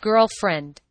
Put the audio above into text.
girlfriend.